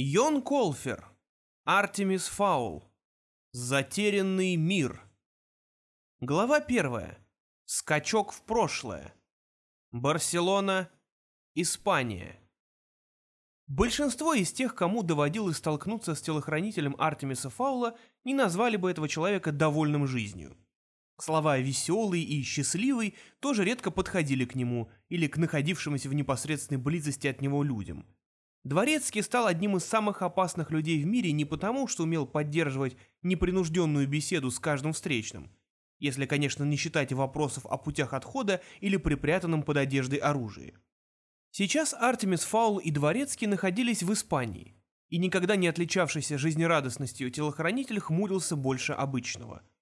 Йон Колфер. Артемис Фаул. Затерянный мир. Глава первая. Скачок в прошлое. Барселона, Испания. Большинство из тех, кому доводилось столкнуться с телохранителем Артемиса Фаула, не назвали бы этого человека довольным жизнью. Слова «веселый» и «счастливый» тоже редко подходили к нему или к находившимся в непосредственной близости от него людям. Дворецкий стал одним из самых опасных людей в мире не потому, что умел поддерживать непринужденную беседу с каждым встречным, если, конечно, не считать вопросов о путях отхода или припрятанном под одеждой оружии. Сейчас Артемис Фаул и Дворецкий находились в Испании, и никогда не отличавшийся жизнерадостностью телохранитель хмурился больше обычного –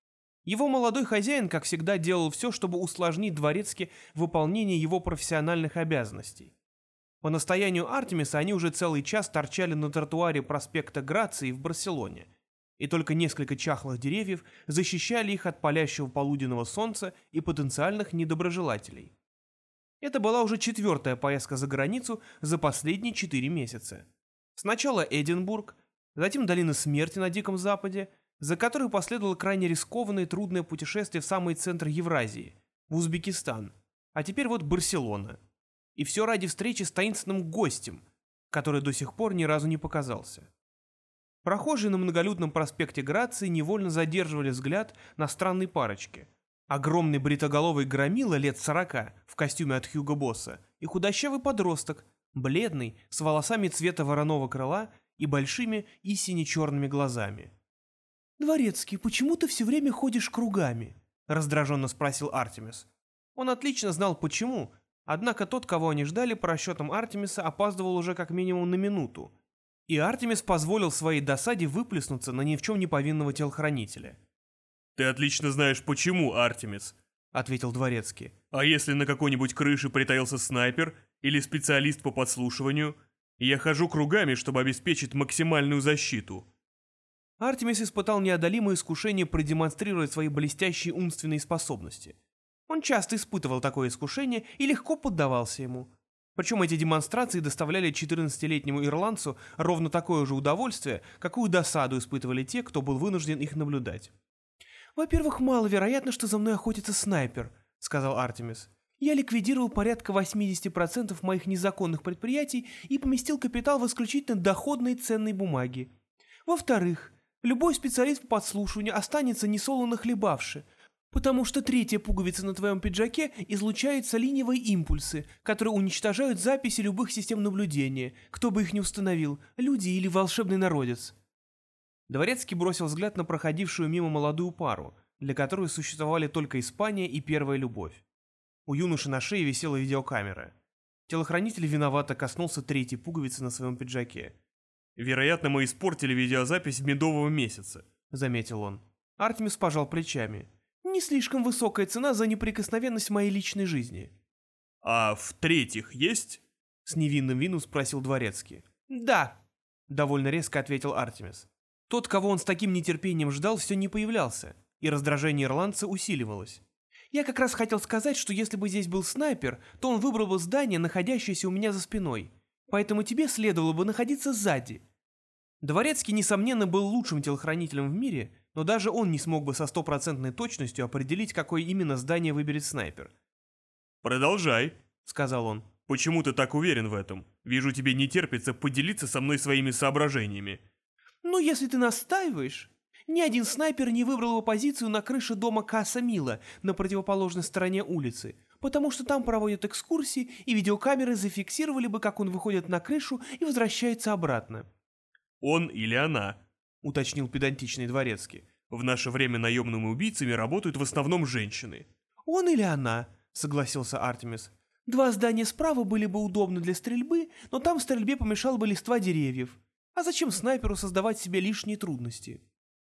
его молодой хозяин, как всегда, делал все, чтобы усложнить дворецки выполнение его профессиональных обязанностей. По настоянию Артемиса они уже целый час торчали на тротуаре проспекта Грации в Барселоне, и только несколько чахлых деревьев защищали их от палящего полуденного солнца и потенциальных недоброжелателей. Это была уже четвертая поездка за границу за последние четыре месяца. Сначала Эдинбург, затем Долина Смерти на Диком Западе, за которой последовало крайне рискованное и трудное путешествие в самый центр Евразии, в Узбекистан, а теперь вот Барселона. И все ради встречи с таинственным гостем, который до сих пор ни разу не показался. Прохожие на многолюдном проспекте Грации невольно задерживали взгляд на странной парочке. Огромный бритоголовый громила лет сорока в костюме от Хьюго Босса и худощавый подросток, бледный, с волосами цвета вороного крыла и большими и сине-черными глазами. «Дворецкий, почему ты все время ходишь кругами?» — раздраженно спросил Артемис. Он отлично знал почему, однако тот, кого они ждали, по расчетам Артемиса опаздывал уже как минимум на минуту, и Артемис позволил своей досаде выплеснуться на ни в чем не повинного телохранителя. «Ты отлично знаешь почему, Артемис», — ответил Дворецкий. «А если на какой-нибудь крыше притаился снайпер или специалист по подслушиванию, я хожу кругами, чтобы обеспечить максимальную защиту». Артемис испытал неодолимое искушение продемонстрировать свои блестящие умственные способности. Он часто испытывал такое искушение и легко поддавался ему. Причем эти демонстрации доставляли 14-летнему ирландцу ровно такое же удовольствие, какую досаду испытывали те, кто был вынужден их наблюдать. «Во-первых, маловероятно, что за мной охотится снайпер», — сказал Артемис. «Я ликвидировал порядка 80% моих незаконных предприятий и поместил капитал в исключительно доходные ценные бумаги. Во-вторых, любой специалист по подслушиванию останется несолоно хлебавши, потому что третья пуговица на твоем пиджаке излучает солиневые импульсы, которые уничтожают записи любых систем наблюдения, кто бы их ни установил, люди или волшебный народец. Дворецкий бросил взгляд на проходившую мимо молодую пару, для которой существовали только Испания и первая любовь. У юноши на шее висела видеокамера. Телохранитель виновато коснулся третьей пуговицы на своем пиджаке. «Вероятно, мы испортили видеозапись медового месяца», — заметил он. Артемис пожал плечами. «Не слишком высокая цена за неприкосновенность моей личной жизни». «А в-третьих есть?» — с невинным видом спросил Дворецкий. «Да», — довольно резко ответил Артемис. Тот, кого он с таким нетерпением ждал, все не появлялся, и раздражение ирландца усиливалось. «Я как раз хотел сказать, что если бы здесь был снайпер, то он выбрал бы здание, находящееся у меня за спиной. Поэтому тебе следовало бы находиться сзади. Дворецкий, несомненно, был лучшим телохранителем в мире, но даже он не смог бы со стопроцентной точностью определить, какое именно здание выберет снайпер. «Продолжай», — сказал он. «Почему ты так уверен в этом? Вижу, тебе не терпится поделиться со мной своими соображениями». «Ну, если ты настаиваешь...» Ни один снайпер не выбрал бы позицию на крыше дома Касса Мила на противоположной стороне улицы, потому что там проводят экскурсии, и видеокамеры зафиксировали бы, как он выходит на крышу и возвращается обратно. «Он или она», — уточнил педантичный дворецкий. «В наше время наемными убийцами работают в основном женщины». «Он или она», — согласился Артемис. «Два здания справа были бы удобны для стрельбы, но там стрельбе помешало бы листва деревьев. А зачем снайперу создавать себе лишние трудности?»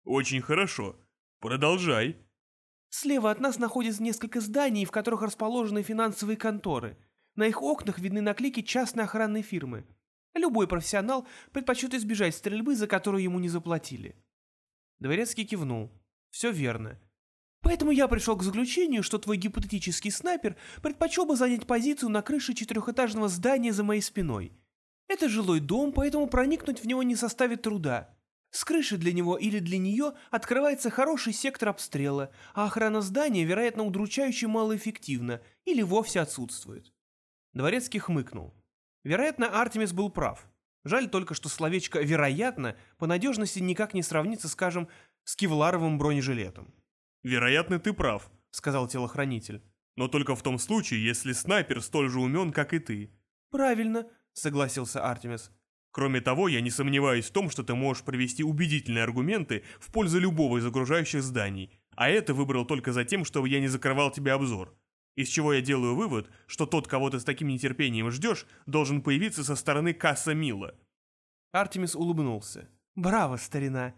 «Очень хорошо. Продолжай», Слева от нас находится несколько зданий, в которых расположены финансовые конторы. На их окнах видны наклейки частной охранной фирмы. Любой профессионал предпочет избежать стрельбы, за которую ему не заплатили. Дворецкий кивнул. Все верно. Поэтому я пришел к заключению, что твой гипотетический снайпер предпочел бы занять позицию на крыше четырехэтажного здания за моей спиной. Это жилой дом, поэтому проникнуть в него не составит труда. С крыши для него или для нее открывается хороший сектор обстрела, а охрана здания, вероятно, удручающе малоэффективна или вовсе отсутствует. Дворецкий хмыкнул. Вероятно, Артемис был прав. Жаль только, что словечко «вероятно» по надежности никак не сравнится, скажем, с кевларовым бронежилетом. «Вероятно, ты прав», — сказал телохранитель. «Но только в том случае, если снайпер столь же умен, как и ты». «Правильно», — согласился Артемис. Кроме того, я не сомневаюсь в том, что ты можешь привести убедительные аргументы в пользу любого из окружающих зданий, а это выбрал только за тем, чтобы я не закрывал тебе обзор. Из чего я делаю вывод, что тот, кого ты с таким нетерпением ждешь, должен появиться со стороны Касса Мила. Артемис улыбнулся. «Браво, старина!»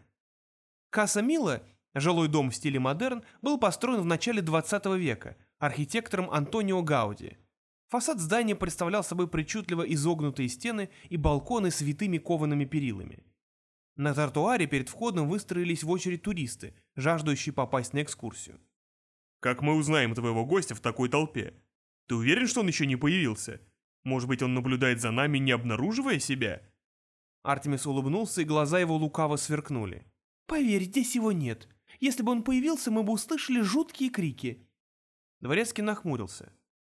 Касса Мила, жилой дом в стиле модерн, был построен в начале 20 века архитектором Антонио Гауди. Фасад здания представлял собой причудливо изогнутые стены и балконы с витыми коваными перилами. На тротуаре перед входом выстроились в очередь туристы, жаждущие попасть на экскурсию. «Как мы узнаем твоего гостя в такой толпе? Ты уверен, что он еще не появился? Может быть, он наблюдает за нами, не обнаруживая себя?» Артемис улыбнулся, и глаза его лукаво сверкнули. «Поверь, здесь его нет. Если бы он появился, мы бы услышали жуткие крики». Дворецкий нахмурился.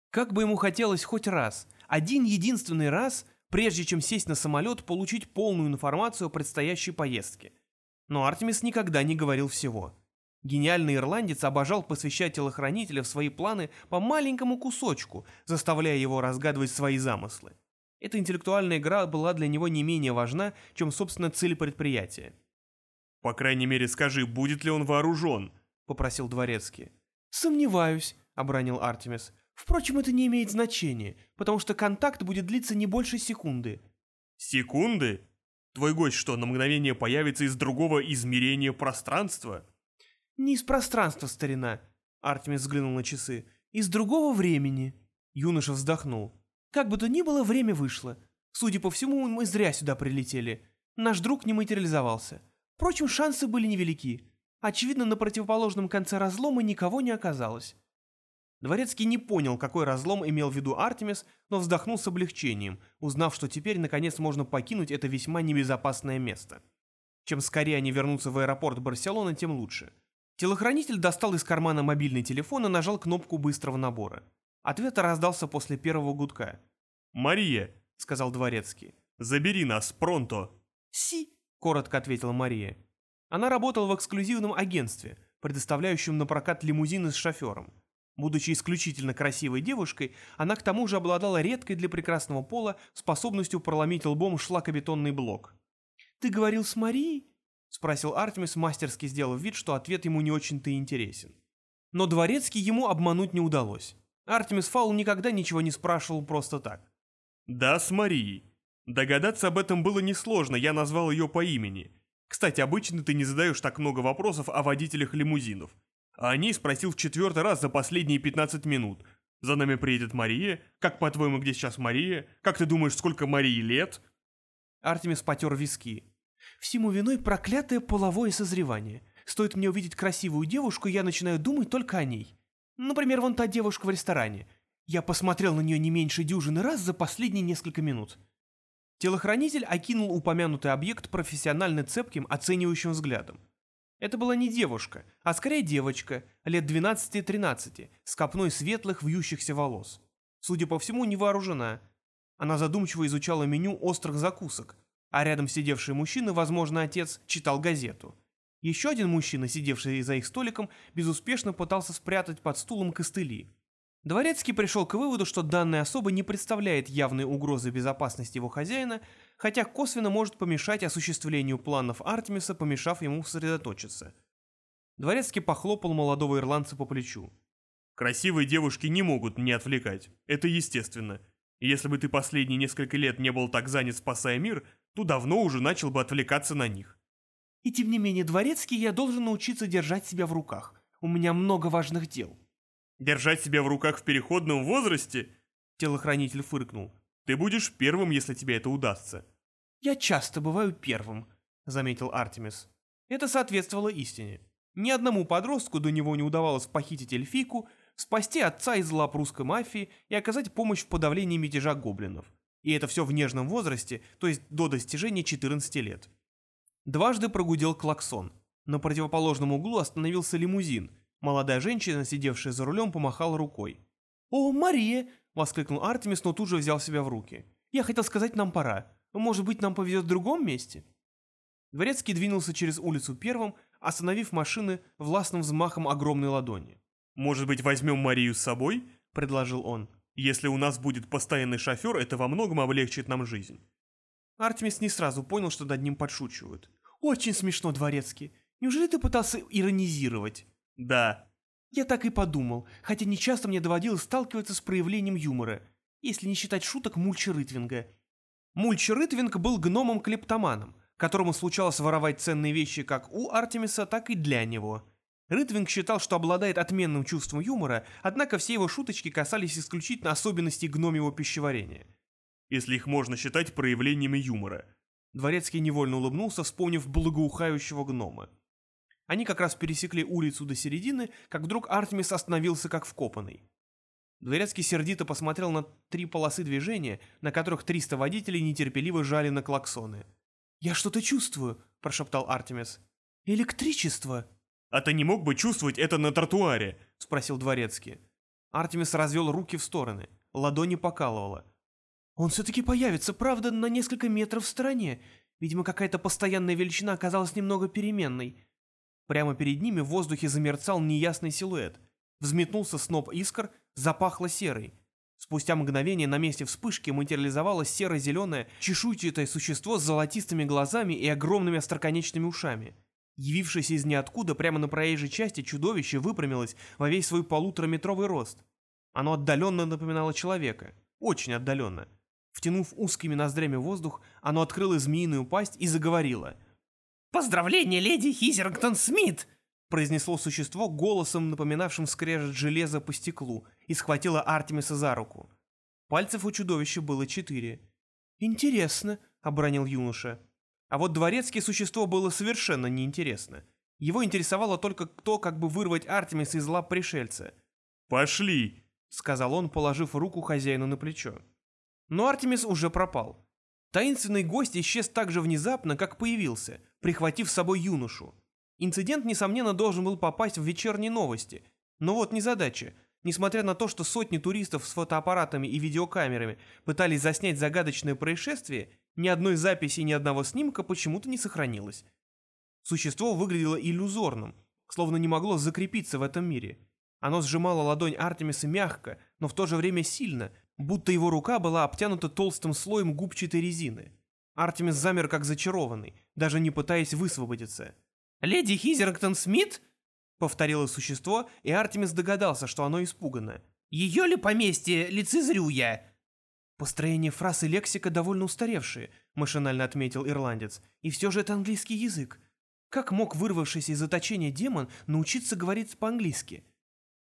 Как бы ему хотелось хоть раз, один единственный раз, прежде чем сесть на самолет, получить полную информацию о предстоящей поездке. Но Артемис никогда не говорил всего. Гениальный ирландец обожал посвящать телохранителя в свои планы по маленькому кусочку, заставляя его разгадывать свои замыслы. Эта интеллектуальная игра была для него не менее важна, чем, собственно, цель предприятия. «По крайней мере, скажи, будет ли он вооружен?» — попросил Дворецкий. «Сомневаюсь», — обронил Артемис. Впрочем, это не имеет значения, потому что контакт будет длиться не больше секунды. Секунды? Твой гость что, на мгновение появится из другого измерения пространства? Не из пространства, старина. Артемис взглянул на часы. Из другого времени. Юноша вздохнул. Как бы то ни было, время вышло. Судя по всему, мы зря сюда прилетели. Наш друг не материализовался. Впрочем, шансы были невелики. Очевидно, на противоположном конце разлома никого не оказалось. Дворецкий не понял, какой разлом имел в виду Артемис, но вздохнул с облегчением, узнав, что теперь наконец можно покинуть это весьма небезопасное место. Чем скорее они вернутся в аэропорт Барселоны, тем лучше. Телохранитель достал из кармана мобильный телефон и нажал кнопку быстрого набора. Ответ раздался после первого гудка. «Мария», — сказал Дворецкий, — «забери нас, пронто». «Си», — коротко ответила Мария. Она работала в эксклюзивном агентстве, предоставляющем на прокат лимузины с шофером. Будучи исключительно красивой девушкой, она к тому же обладала редкой для прекрасного пола способностью проломить лбом шлакобетонный блок. «Ты говорил с Марией?» — спросил Артемис, мастерски сделав вид, что ответ ему не очень-то интересен. Но Дворецкий ему обмануть не удалось. Артемис Фаул никогда ничего не спрашивал просто так. «Да, с Марией. Догадаться об этом было несложно, я назвал ее по имени. Кстати, обычно ты не задаешь так много вопросов о водителях лимузинов. А о ней спросил в четвертый раз за последние 15 минут. За нами приедет Мария. Как, по-твоему, где сейчас Мария? Как ты думаешь, сколько Марии лет? Артемис потер виски. Всему виной проклятое половое созревание. Стоит мне увидеть красивую девушку, я начинаю думать только о ней. Например, вон та девушка в ресторане. Я посмотрел на нее не меньше дюжины раз за последние несколько минут. Телохранитель окинул упомянутый объект профессионально цепким, оценивающим взглядом. Это была не девушка, а скорее девочка, лет 12-13, с копной светлых вьющихся волос. Судя по всему, не вооружена. Она задумчиво изучала меню острых закусок, а рядом сидевший мужчина, возможно, отец, читал газету. Еще один мужчина, сидевший за их столиком, безуспешно пытался спрятать под стулом костыли. Дворецкий пришел к выводу, что данная особа не представляет явной угрозы безопасности его хозяина, хотя косвенно может помешать осуществлению планов Артемиса, помешав ему сосредоточиться. Дворецкий похлопал молодого ирландца по плечу. «Красивые девушки не могут не отвлекать. Это естественно. Если бы ты последние несколько лет не был так занят, спасая мир, то давно уже начал бы отвлекаться на них». «И тем не менее, Дворецкий, я должен научиться держать себя в руках. У меня много важных дел». Держать себя в руках в переходном возрасте? Телохранитель фыркнул. Ты будешь первым, если тебе это удастся. Я часто бываю первым, заметил Артемис. Это соответствовало истине. Ни одному подростку до него не удавалось похитить эльфийку, спасти отца из лап русской мафии и оказать помощь в подавлении мятежа гоблинов. И это все в нежном возрасте, то есть до достижения 14 лет. Дважды прогудел клаксон. На противоположном углу остановился лимузин. Молодая женщина, сидевшая за рулем, помахала рукой. «О, Мария!» — воскликнул Артемис, но тут же взял себя в руки. «Я хотел сказать, нам пора. Может быть, нам повезет в другом месте?» Дворецкий двинулся через улицу первым, остановив машины властным взмахом огромной ладони. «Может быть, возьмем Марию с собой?» — предложил он. «Если у нас будет постоянный шофер, это во многом облегчит нам жизнь». Артемис не сразу понял, что над ним подшучивают. «Очень смешно, Дворецкий. Неужели ты пытался иронизировать?» «Да». «Я так и подумал, хотя нечасто мне доводилось сталкиваться с проявлением юмора, если не считать шуток Мульча Рытвинга». Мульча Рытвинг был гномом-клептоманом, которому случалось воровать ценные вещи как у Артемиса, так и для него. Рытвинг считал, что обладает отменным чувством юмора, однако все его шуточки касались исключительно особенностей гномьего пищеварения. Если их можно считать проявлениями юмора. Дворецкий невольно улыбнулся, вспомнив благоухающего гнома. Они как раз пересекли улицу до середины, как вдруг Артемис остановился как вкопанный. Дворецкий сердито посмотрел на три полосы движения, на которых 300 водителей нетерпеливо жали на клаксоны. «Я что-то чувствую», — прошептал Артемис. «Электричество!» «А ты не мог бы чувствовать это на тротуаре?» — спросил Дворецкий. Артемис развел руки в стороны, ладони покалывало. «Он все-таки появится, правда, на несколько метров в стороне. Видимо, какая-то постоянная величина оказалась немного переменной». Прямо перед ними в воздухе замерцал неясный силуэт. Взметнулся сноп искр, запахло серой. Спустя мгновение на месте вспышки материализовалось серо-зеленое, чешуйчатое существо с золотистыми глазами и огромными остроконечными ушами. Явившееся из ниоткуда прямо на проезжей части чудовище выпрямилось во весь свой полутораметровый рост. Оно отдаленно напоминало человека. Очень отдаленно. Втянув узкими ноздрями воздух, оно открыло змеиную пасть и заговорило. «Поздравления, леди Хизерингтон Смит!» произнесло существо голосом, напоминавшим скрежет железа по стеклу, и схватило Артемиса за руку. Пальцев у чудовища было четыре. «Интересно», — обронил юноша. А вот дворецкое существо было совершенно неинтересно. Его интересовало только то, как бы вырвать Артемиса из лап пришельца. «Пошли!» — сказал он, положив руку хозяину на плечо. Но Артемис уже пропал. Таинственный гость исчез так же внезапно, как появился, прихватив с собой юношу. Инцидент, несомненно, должен был попасть в вечерние новости. Но вот незадача. Несмотря на то, что сотни туристов с фотоаппаратами и видеокамерами пытались заснять загадочное происшествие, ни одной записи, ни одного снимка почему-то не сохранилось. Существо выглядело иллюзорным, словно не могло закрепиться в этом мире. Оно сжимало ладонь Артемиса мягко, но в то же время сильно, будто его рука была обтянута толстым слоем губчатой резины. Артемис замер как зачарованный, даже не пытаясь высвободиться. «Леди Хизерингтон Смит?» — повторило существо, и Артемис догадался, что оно испугано. «Ее ли поместье лицезрю я?» «Построение фраз и лексика довольно устаревшие», — машинально отметил ирландец. «И все же это английский язык. Как мог вырвавшийся из заточения демон научиться говорить по-английски?»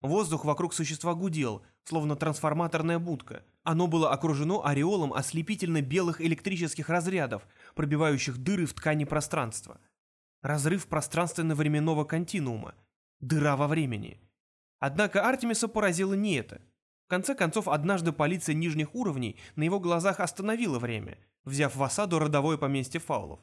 Воздух вокруг существа гудел, словно трансформаторная будка. Оно было окружено ореолом ослепительно-белых электрических разрядов, пробивающих дыры в ткани пространства. Разрыв пространственно-временного континуума. Дыра во времени. Однако Артемиса поразило не это. Конце концов, однажды полиция нижних уровней на его глазах остановила время, взяв в осаду родовое поместье фаулов.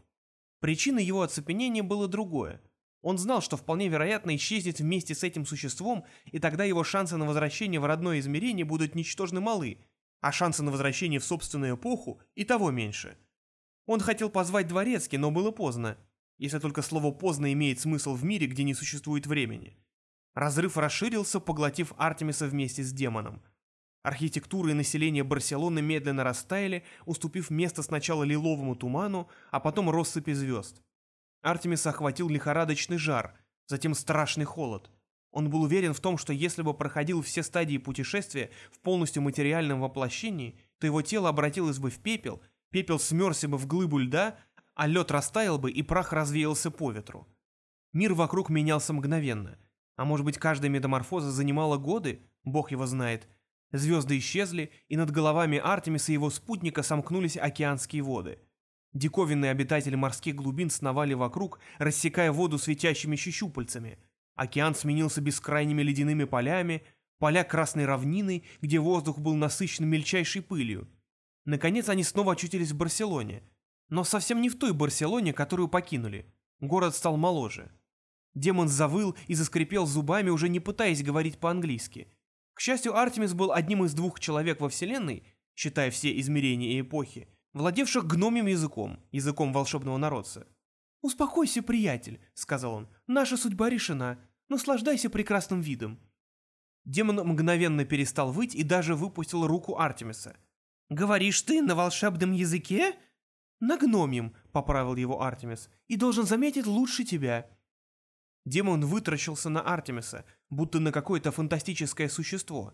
Причиной его оцепенения было другое. Он знал, что вполне вероятно исчезнет вместе с этим существом, и тогда его шансы на возвращение в родное измерение будут ничтожно малы, а шансы на возвращение в собственную эпоху и того меньше. Он хотел позвать Дворецкий, но было поздно, если только слово «поздно» имеет смысл в мире, где не существует времени. Разрыв расширился, поглотив Артемиса вместе с демоном – Архитектура и население Барселоны медленно растаяли, уступив место сначала лиловому туману, а потом россыпи звезд. Артемиса охватил лихорадочный жар, затем страшный холод. Он был уверен в том, что если бы проходил все стадии путешествия в полностью материальном воплощении, то его тело обратилось бы в пепел, пепел смерся бы в глыбу льда, а лед растаял бы и прах развеялся по ветру. Мир вокруг менялся мгновенно. А может быть, каждая метаморфоза занимала годы, бог его знает, Звезды исчезли, и над головами Артемиса и его спутника сомкнулись океанские воды. Диковинные обитатели морских глубин сновали вокруг, рассекая воду светящими щупальцами. Океан сменился бескрайними ледяными полями, поля красной равнины, где воздух был насыщен мельчайшей пылью. Наконец они снова очутились в Барселоне, но совсем не в той Барселоне, которую покинули. Город стал моложе. Демон завыл и заскрипел зубами, уже не пытаясь говорить по-английски. К счастью, Артемис был одним из двух человек во Вселенной, считая все измерения и эпохи, владевших гномим языком, языком волшебного народца. «Успокойся, приятель», — сказал он, — «наша судьба решена. Наслаждайся прекрасным видом». Демон мгновенно перестал выть и даже выпустил руку Артемиса. «Говоришь ты на волшебном языке?» «На гномим», — поправил его Артемис, — «и должен заметить лучше тебя». Демон вытращился на Артемиса, будто на какое-то фантастическое существо.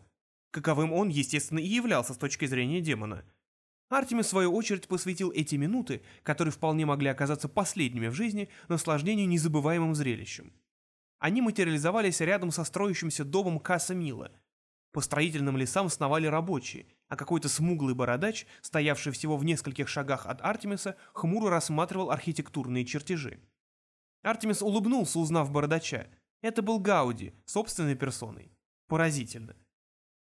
Каковым он, естественно, и являлся с точки зрения демона — Артемис, в свою очередь, посвятил эти минуты, которые вполне могли оказаться последними в жизни, наслаждению незабываемым зрелищем. Они материализовались рядом со строящимся домом Касса Мила. По строительным лесам сновали рабочие, а какой-то смуглый бородач, стоявший всего в нескольких шагах от Артемиса, хмуро рассматривал архитектурные чертежи. Артемис улыбнулся, узнав бородача. Это был Гауди, собственной персоной. Поразительно.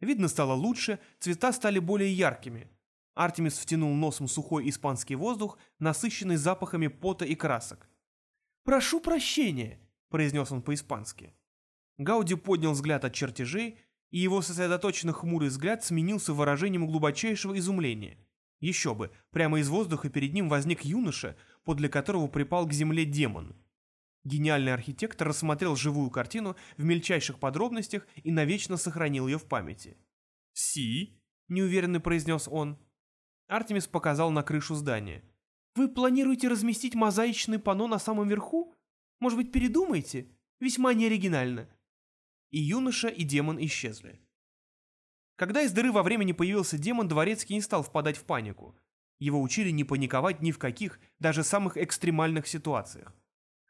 Видно стало лучше, цвета стали более яркими – Артемис втянул носом сухой испанский воздух, насыщенный запахами пота и красок. «Прошу прощения», — произнес он по-испански. Гауди поднял взгляд от чертежей, и его сосредоточенно хмурый взгляд сменился выражением глубочайшего изумления. Еще бы, прямо из воздуха перед ним возник юноша, подле которого припал к земле демон. Гениальный архитектор рассмотрел живую картину в мельчайших подробностях и навечно сохранил ее в памяти. «Си?» — неуверенно произнес он. Артемис показал на крышу здания. «Вы планируете разместить мозаичный панно на самом верху? Может быть, передумаете? Весьма неоригинально». И юноша, и демон исчезли. Когда из дыры во времени появился демон, Дворецкий не стал впадать в панику. Его учили не паниковать ни в каких, даже самых экстремальных ситуациях.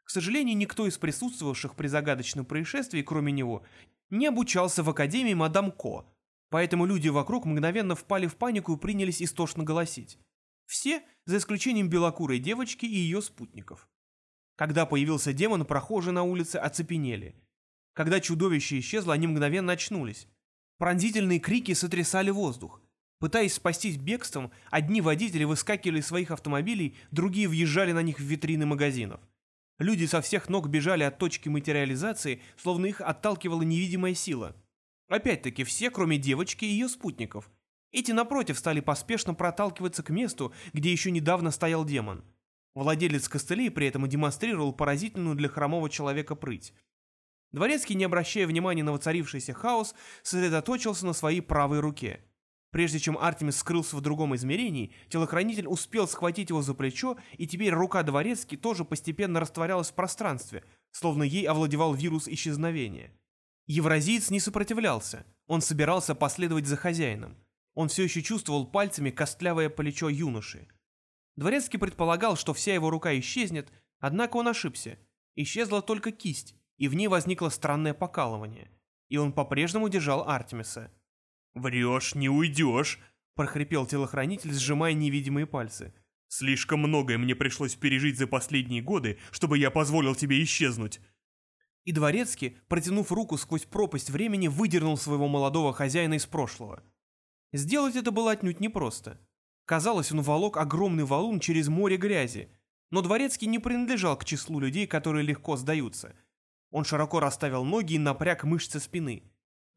К сожалению, никто из присутствовавших при загадочном происшествии, кроме него, не обучался в Академии Мадам Ко, Поэтому люди вокруг мгновенно впали в панику и принялись истошно голосить. Все, за исключением белокурой девочки и ее спутников. Когда появился демон, прохожие на улице оцепенели. Когда чудовище исчезло, они мгновенно очнулись. Пронзительные крики сотрясали воздух. Пытаясь спастись бегством, одни водители выскакивали из своих автомобилей, другие въезжали на них в витрины магазинов. Люди со всех ног бежали от точки материализации, словно их отталкивала невидимая сила – Опять-таки все, кроме девочки и ее спутников. Эти, напротив, стали поспешно проталкиваться к месту, где еще недавно стоял демон. Владелец костылей при этом демонстрировал поразительную для хромого человека прыть. Дворецкий, не обращая внимания на воцарившийся хаос, сосредоточился на своей правой руке. Прежде чем Артемис скрылся в другом измерении, телохранитель успел схватить его за плечо, и теперь рука Дворецки тоже постепенно растворялась в пространстве, словно ей овладевал вирус исчезновения. Евразиец не сопротивлялся, он собирался последовать за хозяином. Он все еще чувствовал пальцами костлявое плечо юноши. Дворецкий предполагал, что вся его рука исчезнет, однако он ошибся. Исчезла только кисть, и в ней возникло странное покалывание. И он по-прежнему держал Артемиса. «Врешь, не уйдешь!» – прохрипел телохранитель, сжимая невидимые пальцы. «Слишком многое мне пришлось пережить за последние годы, чтобы я позволил тебе исчезнуть. И Дворецкий, протянув руку сквозь пропасть времени, выдернул своего молодого хозяина из прошлого. Сделать это было отнюдь непросто. Казалось, он волок огромный валун через море грязи, но Дворецкий не принадлежал к числу людей, которые легко сдаются. Он широко расставил ноги и напряг мышцы спины.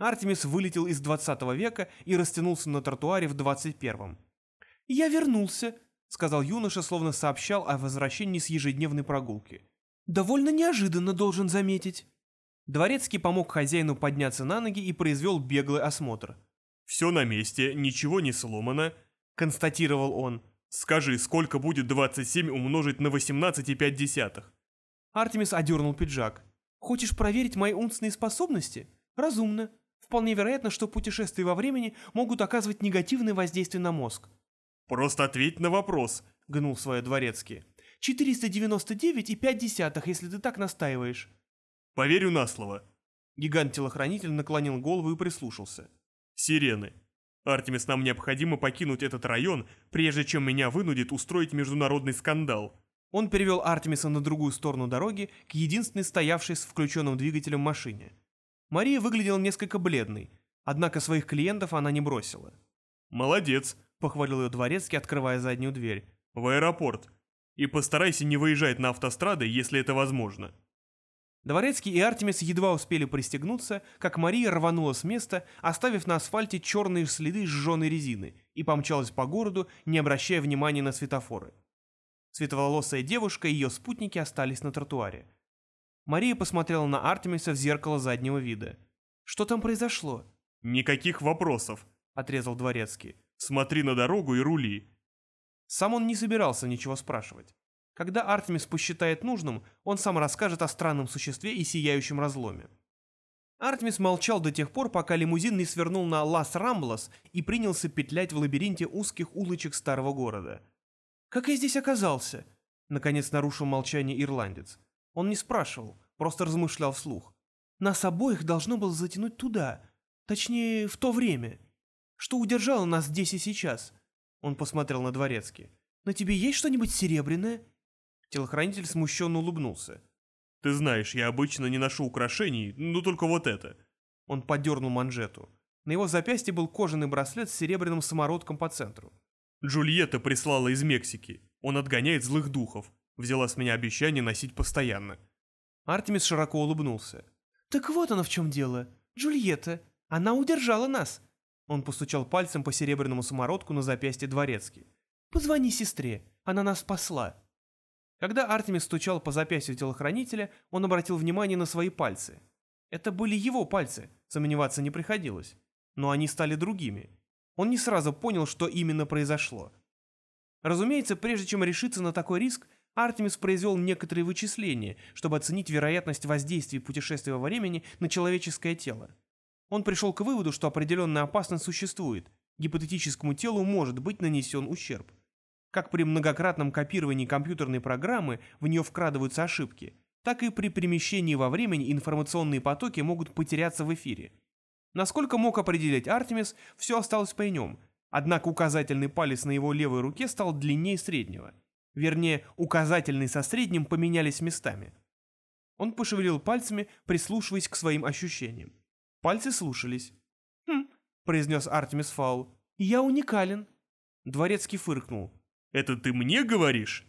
Артемис вылетел из 20 века и растянулся на тротуаре в 21-м. «Я вернулся», — сказал юноша, словно сообщал о возвращении с ежедневной прогулки. Довольно неожиданно, должен заметить. Дворецкий помог хозяину подняться на ноги и произвел беглый осмотр. «Все на месте, ничего не сломано», — констатировал он. «Скажи, сколько будет 27 умножить на 18,5?» Артемис одернул пиджак. «Хочешь проверить мои умственные способности? Разумно. Вполне вероятно, что путешествия во времени могут оказывать негативное воздействие на мозг». «Просто ответь на вопрос», — гнул свое дворецкий. 499,5, если ты так настаиваешь». «Поверю на слово». Гигант-телохранитель наклонил голову и прислушался. «Сирены. Артемис, нам необходимо покинуть этот район, прежде чем меня вынудит устроить международный скандал». Он перевел Артемиса на другую сторону дороги, к единственной стоявшей с включенным двигателем машине. Мария выглядела несколько бледной, однако своих клиентов она не бросила. «Молодец», — похвалил ее дворецкий, открывая заднюю дверь. «В аэропорт. И постарайся не выезжать на автострады, если это возможно». Дворецкий и Артемис едва успели пристегнуться, как Мария рванула с места, оставив на асфальте черные следы сжженной резины, и помчалась по городу, не обращая внимания на светофоры. Световолосая девушка и ее спутники остались на тротуаре. Мария посмотрела на Артемиса в зеркало заднего вида. «Что там произошло?» «Никаких вопросов», — отрезал Дворецкий. «Смотри на дорогу и рули». Сам он не собирался ничего спрашивать. Когда Артемис посчитает нужным, он сам расскажет о странном существе и сияющем разломе. Артемис молчал до тех пор, пока лимузин не свернул на Лас Рамблас и принялся петлять в лабиринте узких улочек старого города. «Как я здесь оказался?» — наконец нарушил молчание ирландец. Он не спрашивал, просто размышлял вслух. «Нас обоих должно было затянуть туда, точнее, в то время. Что удержало нас здесь и сейчас?» Он посмотрел на дворецкий. «На тебе есть что-нибудь серебряное?» Телохранитель смущенно улыбнулся. «Ты знаешь, я обычно не ношу украшений, но только вот это». Он подернул манжету. На его запястье был кожаный браслет с серебряным самородком по центру. «Джульетта прислала из Мексики. Он отгоняет злых духов. Взяла с меня обещание носить постоянно». Артемис широко улыбнулся. «Так вот оно в чем дело. Джульетта. Она удержала нас». Он постучал пальцем по серебряному самородку на запястье дворецки. «Позвони сестре. Она нас спасла». Когда Артемис стучал по запястью телохранителя, он обратил внимание на свои пальцы. Это были его пальцы, сомневаться не приходилось. Но они стали другими. Он не сразу понял, что именно произошло. Разумеется, прежде чем решиться на такой риск, Артемис произвел некоторые вычисления, чтобы оценить вероятность воздействия путешествия во времени на человеческое тело. Он пришел к выводу, что определенная опасность существует, гипотетическому телу может быть нанесен ущерб. Как при многократном копировании компьютерной программы в нее вкрадываются ошибки, так и при перемещении во времени информационные потоки могут потеряться в эфире. Насколько мог определить Артемис, все осталось при нем, однако указательный палец на его левой руке стал длиннее среднего. Вернее, указательный со средним поменялись местами. Он пошевелил пальцами, прислушиваясь к своим ощущениям. Пальцы слушались. «Хм», — произнес Артемис Фаул, — «я уникален». Дворецкий фыркнул. Это ты мне говоришь?»